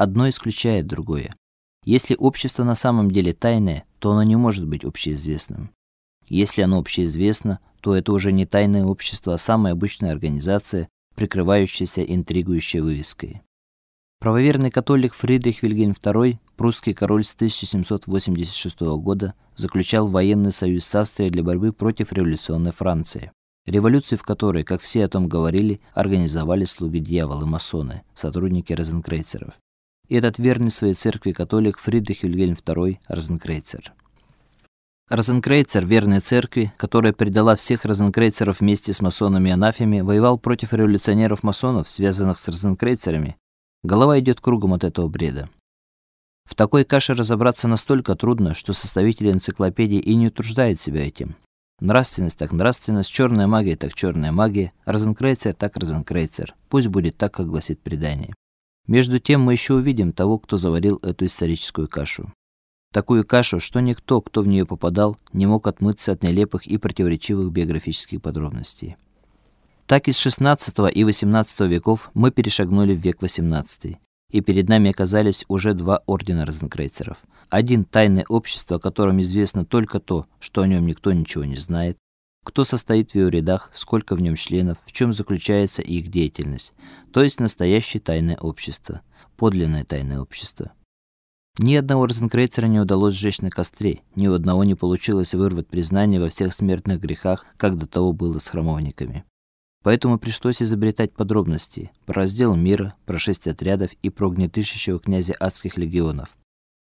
Одно исключает другое. Если общество на самом деле тайное, то оно не может быть общеизвестным. Если оно общеизвестно, то это уже не тайное общество, а самая обычная организация, прикрывающаяся интригующей вывеской. Правоверный католик Фридрих Вильгельм II, прусский король с 1786 года, заключал военный союз с Австрией для борьбы против революционной Франции. Революции, в которой, как все о том говорили, организовали слуги дьявола масоны, сотрудники розенкрейцеров. И этот верный своей церкви католик Фридрих Вильгельм II Розенкрейцер. Розенкрейцер, верной церкви, которая предала всех розенкрейцеров вместе с масонами и анафемами, воевал против революционеров-масонов, связанных с розенкрейцерами. Голова идет кругом от этого бреда. В такой каше разобраться настолько трудно, что составители энциклопедии и не утруждают себя этим. Нравственность так нравственность, черная магия так черная магия, розенкрейцер так розенкрейцер. Пусть будет так, как гласит предание. Между тем мы еще увидим того, кто заварил эту историческую кашу такую кашу, что никто, кто в нее попадал, не мог отмыться от нелепых и противоречивых биографических подробностей. Так из XVI и XVIII веков мы перешагнули в век XVIII, и перед нами оказались уже два ордена розенкрейцеров. Один тайное общество, о котором известно только то, что о нем никто ничего не знает, кто состоит в его рядах, сколько в нем членов, в чем заключается их деятельность, то есть настоящее тайное общество, подлинное тайное общество. Ни одного розенкрейцера не удалось сжечь на костре, ни у одного не получилось вырвать признание во всех смертных грехах, как до того было с храмовниками. Поэтому пришлось изобретать подробности про раздел мира, про шесть отрядов и про гнетущего князя адских легионов.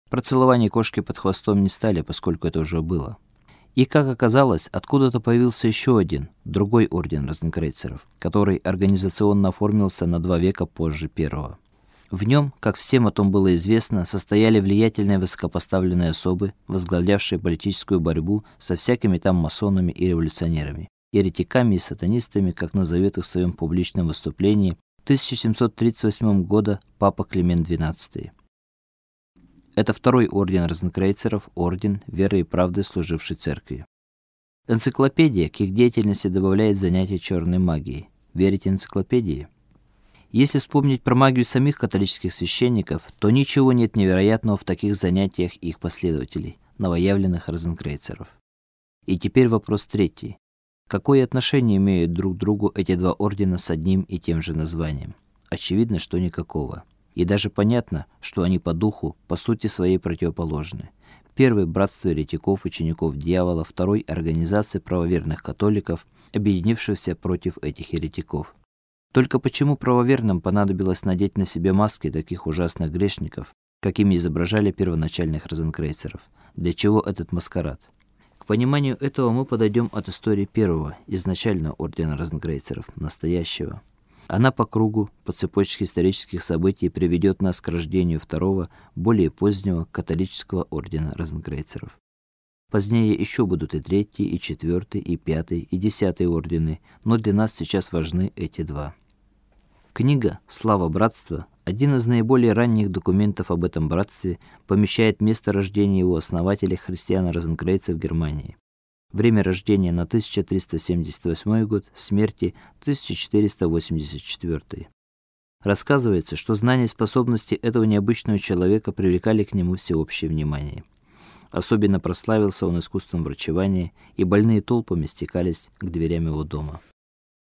Про целование кошки под хвостом не стали, поскольку это уже было. И как оказалось, откуда-то появился еще один, другой орден розенкрейцеров, который организационно оформился на два века позже первого. В нем, как всем о том было известно, состояли влиятельные высокопоставленные особы, возглавлявшие политическую борьбу со всякими там масонами и революционерами, еретиками и сатанистами, как назовет их в своем публичном выступлении 1738 года папа Климент XII. Это второй орден розенкрейцеров, орден веры и правды, служивший церкви. Энциклопедия к их деятельности добавляет занятие черной магией. Верите энциклопедии? Если вспомнить про магию самих католических священников, то ничего нет невероятного в таких занятиях их последователей, новоявленных розенкрейцеров. И теперь вопрос третий. Какое отношение имеют друг к другу эти два ордена с одним и тем же названием? Очевидно, что никакого. И даже понятно, что они по духу, по сути своей противоположны. Первый братство еретиков, учеников дьявола, второй организация правоверных католиков, объединившихся против этих еретиков. Только почему правоверным понадобилось надеть на себя маски таких ужасных грешников, какими изображали первоначальных розенкрейцеров? Для чего этот маскарад? К пониманию этого мы подойдем от истории первого, изначального ордена розенкрейцеров, настоящего. Она по кругу, по цепочке исторических событий приведет нас к рождению второго, более позднего католического ордена розенкрейцеров. Позднее еще будут и третий, и четвертый, и пятый, и десятый ордены, но для нас сейчас важны эти два. Книга Слава братства, один из наиболее ранних документов об этом братстве, помещает место рождения его основателя христиана Розенкрейца в Германии. Время рождения на 1378 год, смерти 1484. Рассказывается, что знания и способности этого необычного человека привлекали к нему всеобщее внимание. Особенно прославился он искусством врачевания, и больные толпами стекались к дверям его дома.